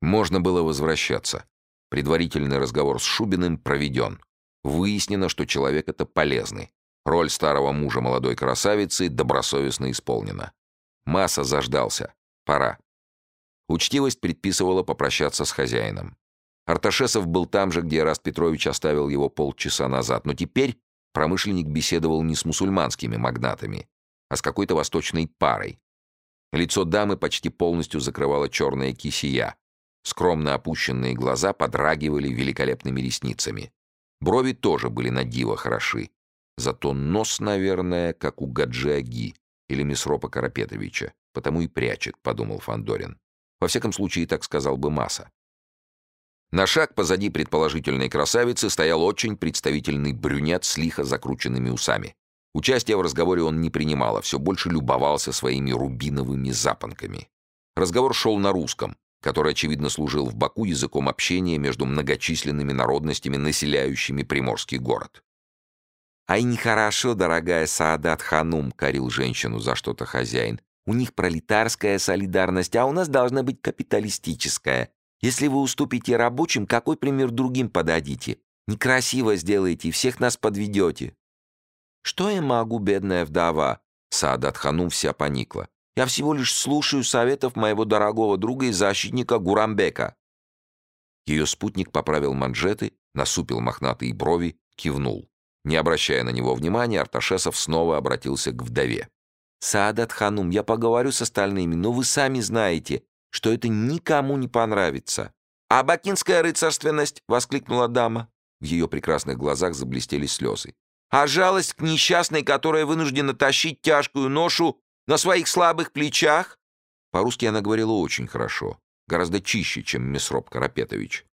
Можно было возвращаться. Предварительный разговор с Шубиным проведен. Выяснено, что человек это полезный. Роль старого мужа молодой красавицы добросовестно исполнена. Масса заждался. Пора. Учтивость предписывала попрощаться с хозяином. Арташесов был там же, где Раст Петрович оставил его полчаса назад, но теперь промышленник беседовал не с мусульманскими магнатами, а с какой-то восточной парой. Лицо дамы почти полностью закрывала черная кисия. Скромно опущенные глаза подрагивали великолепными ресницами. Брови тоже были на диво хороши. Зато нос, наверное, как у Гаджи-Аги или Месропа Карапетовича, потому и прячет, подумал Фандорин. Во всяком случае, так сказал бы Маса. На шаг позади предположительной красавицы стоял очень представительный брюнет с лихо закрученными усами. Участия в разговоре он не принимал, а все больше любовался своими рубиновыми запонками. Разговор шел на русском, который, очевидно, служил в Баку языком общения между многочисленными народностями, населяющими приморский город. «Ай, нехорошо, дорогая Саадат Ханум», — корил женщину за что-то хозяин. «У них пролетарская солидарность, а у нас должна быть капиталистическая. Если вы уступите рабочим, какой пример другим подадите? Некрасиво сделаете, всех нас подведете». «Что я могу, бедная вдова?» Саадат Ханум вся поникла. «Я всего лишь слушаю советов моего дорогого друга и защитника Гурамбека». Ее спутник поправил манжеты, насупил мохнатые брови, кивнул. Не обращая на него внимания, Арташесов снова обратился к вдове. «Саадат Ханум, я поговорю с остальными, но вы сами знаете, что это никому не понравится». «А бакинская рыцарственность?» — воскликнула дама. В ее прекрасных глазах заблестели слезы. «А жалость к несчастной, которая вынуждена тащить тяжкую ношу на своих слабых плечах?» По-русски она говорила очень хорошо, гораздо чище, чем Месроп Карапетович.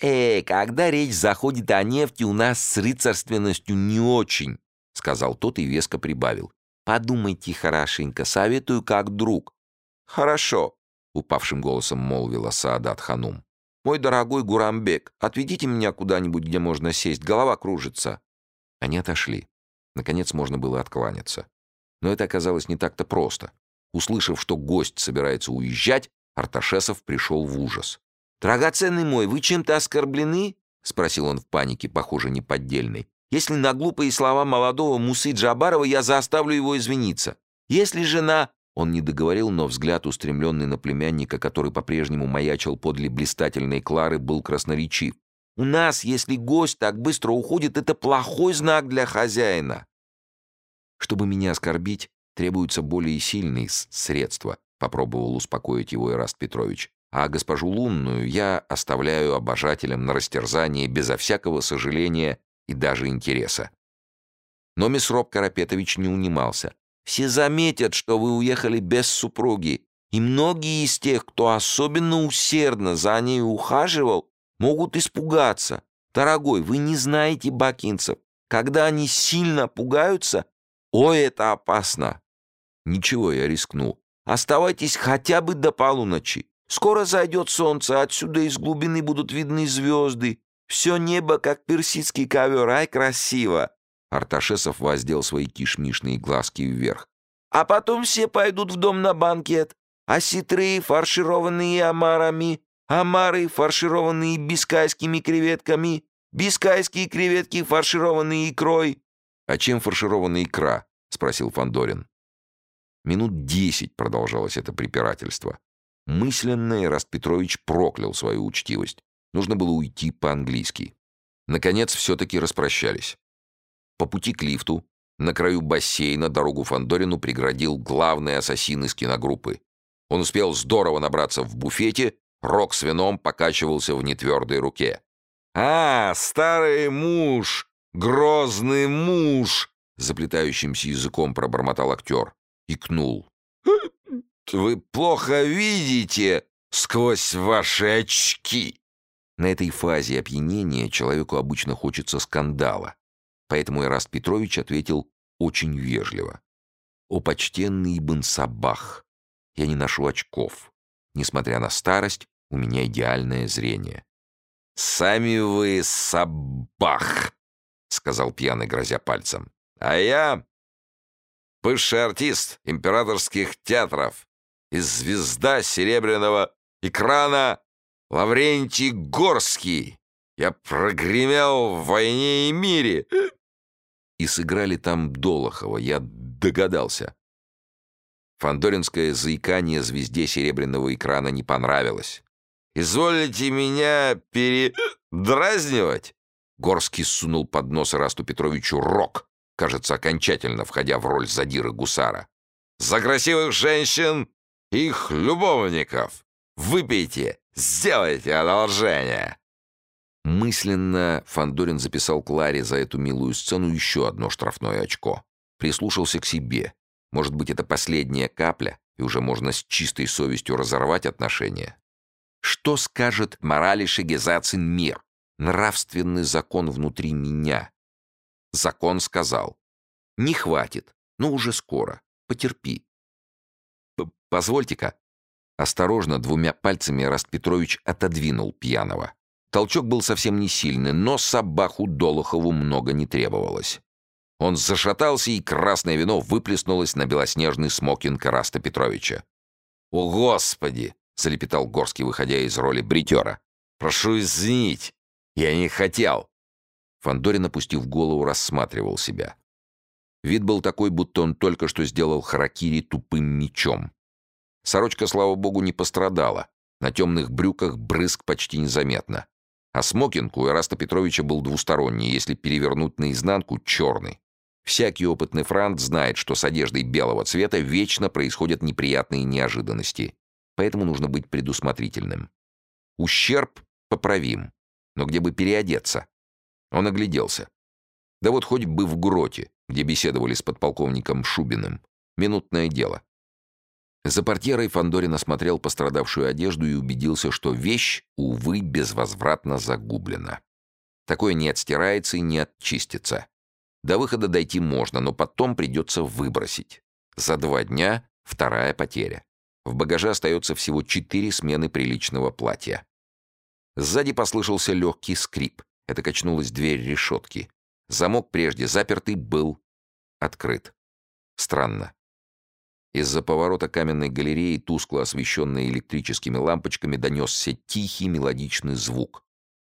«Э, когда речь заходит о нефти, у нас с рыцарственностью не очень», — сказал тот и веско прибавил. «Подумайте хорошенько, советую как друг». «Хорошо», — упавшим голосом молвила Саадат Ханум. «Мой дорогой Гурамбек, отведите меня куда-нибудь, где можно сесть, голова кружится». Они отошли. Наконец можно было откланяться. Но это оказалось не так-то просто. Услышав, что гость собирается уезжать, Арташесов пришел в ужас. «Драгоценный мой, вы чем-то оскорблены?» — спросил он в панике, похоже, неподдельной. «Если на глупые слова молодого Мусы Джабарова я заставлю его извиниться. Если жена...» Он не договорил, но взгляд, устремленный на племянника, который по-прежнему маячил подле блистательной Клары, был красноречив. «У нас, если гость так быстро уходит, это плохой знак для хозяина». «Чтобы меня оскорбить, требуются более сильные средства», — попробовал успокоить его Ираст Петрович а госпожу Лунную я оставляю обожателям на растерзание безо всякого сожаления и даже интереса. Но Месроп Карапетович не унимался. «Все заметят, что вы уехали без супруги, и многие из тех, кто особенно усердно за ней ухаживал, могут испугаться. Дорогой, вы не знаете бакинцев. Когда они сильно пугаются, ой, это опасно!» «Ничего, я рискну. Оставайтесь хотя бы до полуночи. Скоро зайдет солнце, отсюда из глубины будут видны звезды. Все небо, как персидский ковер, ай, красиво!» Арташесов воздел свои кишмишные глазки вверх. «А потом все пойдут в дом на банкет. Осетры, фаршированные омарами, омары, фаршированные бискайскими креветками, бискайские креветки, фаршированные икрой». «А чем фаршированная икра?» — спросил Фандорин. Минут десять продолжалось это препирательство. Мысленно Ираст Петрович проклял свою учтивость. Нужно было уйти по-английски. Наконец, все-таки распрощались. По пути к лифту, на краю бассейна, дорогу Фандорину преградил главный ассасин из киногруппы. Он успел здорово набраться в буфете, рог с вином покачивался в нетвердой руке. «А, старый муж! Грозный муж!» Заплетающимся языком пробормотал актер. Икнул. Вы плохо видите сквозь ваши очки. На этой фазе опьянения человеку обычно хочется скандала. Поэтому Эраст Петрович ответил очень вежливо. «О, почтенный Ибн Сабах, я не ношу очков. Несмотря на старость, у меня идеальное зрение». «Сами вы Сабах», — сказал пьяный, грозя пальцем. «А я бывший артист императорских театров и звезда серебряного экрана Лаврентий Горский! Я прогремел в войне и мире!» И сыграли там Долохова, я догадался. Фандоринское заикание звезде серебряного экрана не понравилось. «Изволите меня передразнивать?» Горский сунул под нос Расту Петровичу рок, кажется, окончательно входя в роль задира гусара. «За красивых женщин их любовников! Выпейте, сделайте одолжение!» Мысленно Фандорин записал Кларе за эту милую сцену еще одно штрафное очко. Прислушался к себе. Может быть, это последняя капля, и уже можно с чистой совестью разорвать отношения? Что скажет moralische Gesetz in mir? Нравственный закон внутри меня. Закон сказал. Не хватит, но уже скоро. Потерпи. Позвольте-ка. Осторожно, двумя пальцами Эраст Петрович отодвинул пьяного. Толчок был совсем не сильный, но собаку Долохову много не требовалось. Он зашатался, и красное вино выплеснулось на белоснежный смокинг Эраста Петровича. «О, Господи!» — залепетал Горский, выходя из роли бритера. «Прошу извинить, я не хотел!» Фандорин, опустив голову, рассматривал себя. Вид был такой, будто он только что сделал харакири тупым мечом. Сорочка, слава богу, не пострадала. На темных брюках брызг почти незаметно. А смокинг у Эраста Петровича был двусторонний, если перевернуть наизнанку — черный. Всякий опытный франт знает, что с одеждой белого цвета вечно происходят неприятные неожиданности, поэтому нужно быть предусмотрительным. Ущерб поправим, но где бы переодеться? Он огляделся. Да вот хоть бы в гроте, где беседовали с подполковником Шубиным. Минутное дело. За портьерой Фандорин осмотрел пострадавшую одежду и убедился, что вещь, увы, безвозвратно загублена. Такое не отстирается и не отчистится. До выхода дойти можно, но потом придется выбросить. За два дня вторая потеря. В багаже остается всего четыре смены приличного платья. Сзади послышался легкий скрип. Это качнулась дверь решетки. Замок, прежде запертый, был открыт. Странно. Из-за поворота каменной галереи, тускло освещенной электрическими лампочками, донесся тихий мелодичный звук.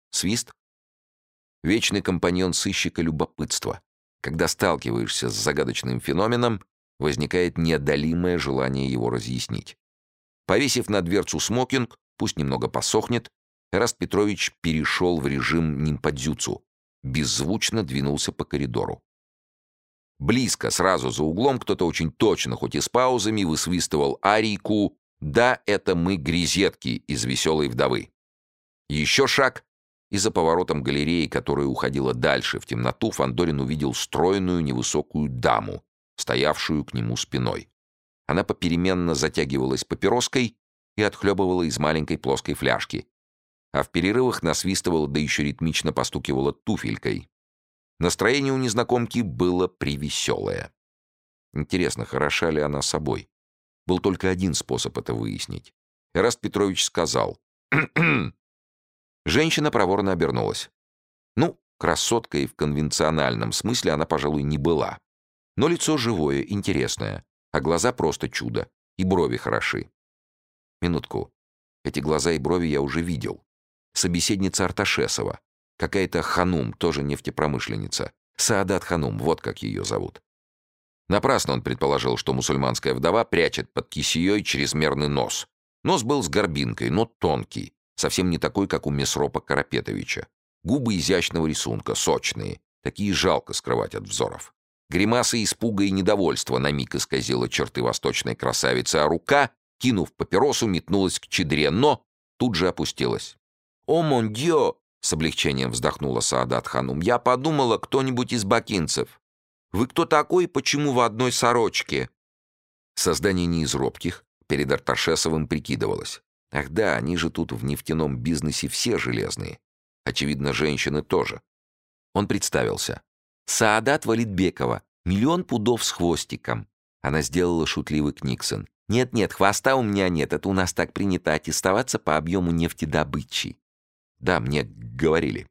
Свист? Вечный компаньон сыщика любопытства. Когда сталкиваешься с загадочным феноменом, возникает неодолимое желание его разъяснить. Повесив на дверцу смокинг, пусть немного посохнет, Эраст Петрович перешел в режим нимпадзюцу, беззвучно двинулся по коридору. Близко, сразу за углом, кто-то очень точно, хоть и с паузами, высвистывал арийку «Да, это мы грезетки» из «Веселой вдовы». Еще шаг, и за поворотом галереи, которая уходила дальше в темноту, Фандорин увидел стройную невысокую даму, стоявшую к нему спиной. Она попеременно затягивалась папироской и отхлебывала из маленькой плоской фляжки, а в перерывах насвистывала, да еще ритмично постукивала туфелькой. Настроение у незнакомки было привеселое. Интересно, хороша ли она собой? Был только один способ это выяснить. Эраст Петрович сказал Женщина проворно обернулась. Ну, красоткой в конвенциональном смысле она, пожалуй, не была. Но лицо живое, интересное, а глаза просто чудо, и брови хороши. Минутку. Эти глаза и брови я уже видел. Собеседница Арташесова. Какая-то Ханум, тоже нефтепромышленница. Саадат Ханум, вот как ее зовут. Напрасно он предположил, что мусульманская вдова прячет под кисеей чрезмерный нос. Нос был с горбинкой, но тонкий, совсем не такой, как у Месропа Карапетовича. Губы изящного рисунка, сочные, такие жалко скрывать от взоров. Гримаса испуга и недовольства на миг исказила черты восточной красавицы, а рука, кинув папиросу, метнулась к чедре, но тут же опустилась. «О, мон дьё!» — с облегчением вздохнула Саадат Ханум. «Я подумала, кто-нибудь из бакинцев. Вы кто такой почему в одной сорочке?» Создание не из робких, перед Арташесовым прикидывалось. Ах да, они же тут в нефтяном бизнесе все железные. Очевидно, женщины тоже. Он представился. Саадат Валитбекова. Миллион пудов с хвостиком. Она сделала шутливый Книксон. «Нет-нет, хвоста у меня нет. Это у нас так принято аттестоваться по объему нефтедобычи». «Да, мне говорили».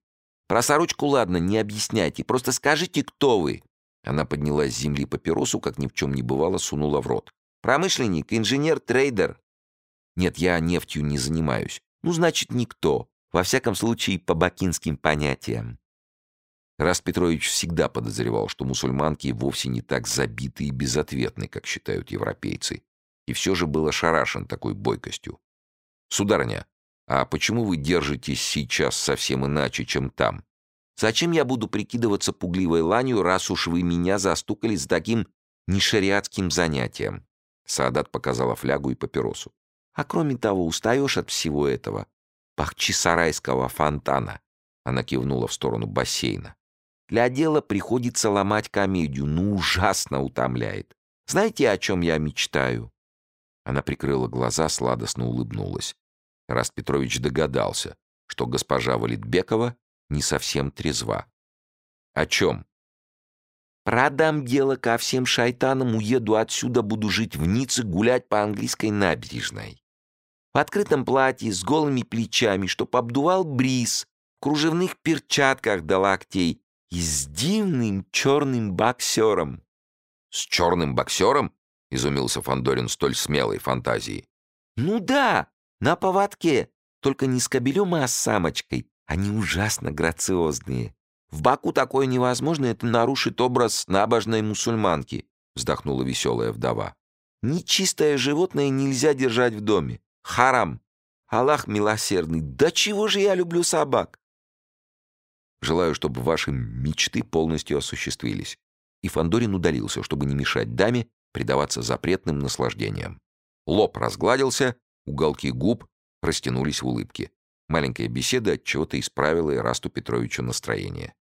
«Про сорочку ладно, не объясняйте. Просто скажите, кто вы». Она подняла с земли папиросу, как ни в чем не бывало, сунула в рот. «Промышленник, инженер, трейдер. Нет, я нефтью не занимаюсь. Ну, значит, никто. Во всяком случае, по бакинским понятиям. Раст Петрович всегда подозревал, что мусульманки вовсе не так забиты и безответны, как считают европейцы, и все же был ошарашен такой бойкостью. «Сударыня, а почему вы держитесь сейчас совсем иначе, чем там? Зачем я буду прикидываться пугливой ланью, раз уж вы меня застукали с таким нешариатским занятием?» Саадат показала флягу и папиросу. «А кроме того, устаешь от всего этого. Бахчисарайского фонтана». Она кивнула в сторону бассейна. «Для дела приходится ломать комедию. Ну, ужасно утомляет. Знаете, о чем я мечтаю?» Она прикрыла глаза, сладостно улыбнулась. Раст Петрович догадался, что госпожа Валитбекова не совсем трезва. «О чем?» «Продам дело ко всем шайтанам, уеду отсюда, буду жить в Ницце, гулять по английской набережной. В открытом платье, с голыми плечами, чтоб обдувал бриз, в кружевных перчатках до локтей и с дивным черным боксером». «С черным боксером?» — изумился Фандорин столь смелой фантазией. «Ну да, на поводке, только не с кобелем, а с самочкой. Они ужасно грациозные. В Баку такое невозможно, это нарушит образ набожной мусульманки», — вздохнула веселая вдова. «Нечистое животное нельзя держать в доме. Харам. Аллах милосердный. Да чего же я люблю собак?» «Желаю, чтобы ваши мечты полностью осуществились». И Фандорин удалился, чтобы не мешать даме предаваться запретным наслаждениям. Лоб разгладился, Уголки губ растянулись в улыбке. Маленькая беседа от чего-то исправила Ирасту Петровичу настроение.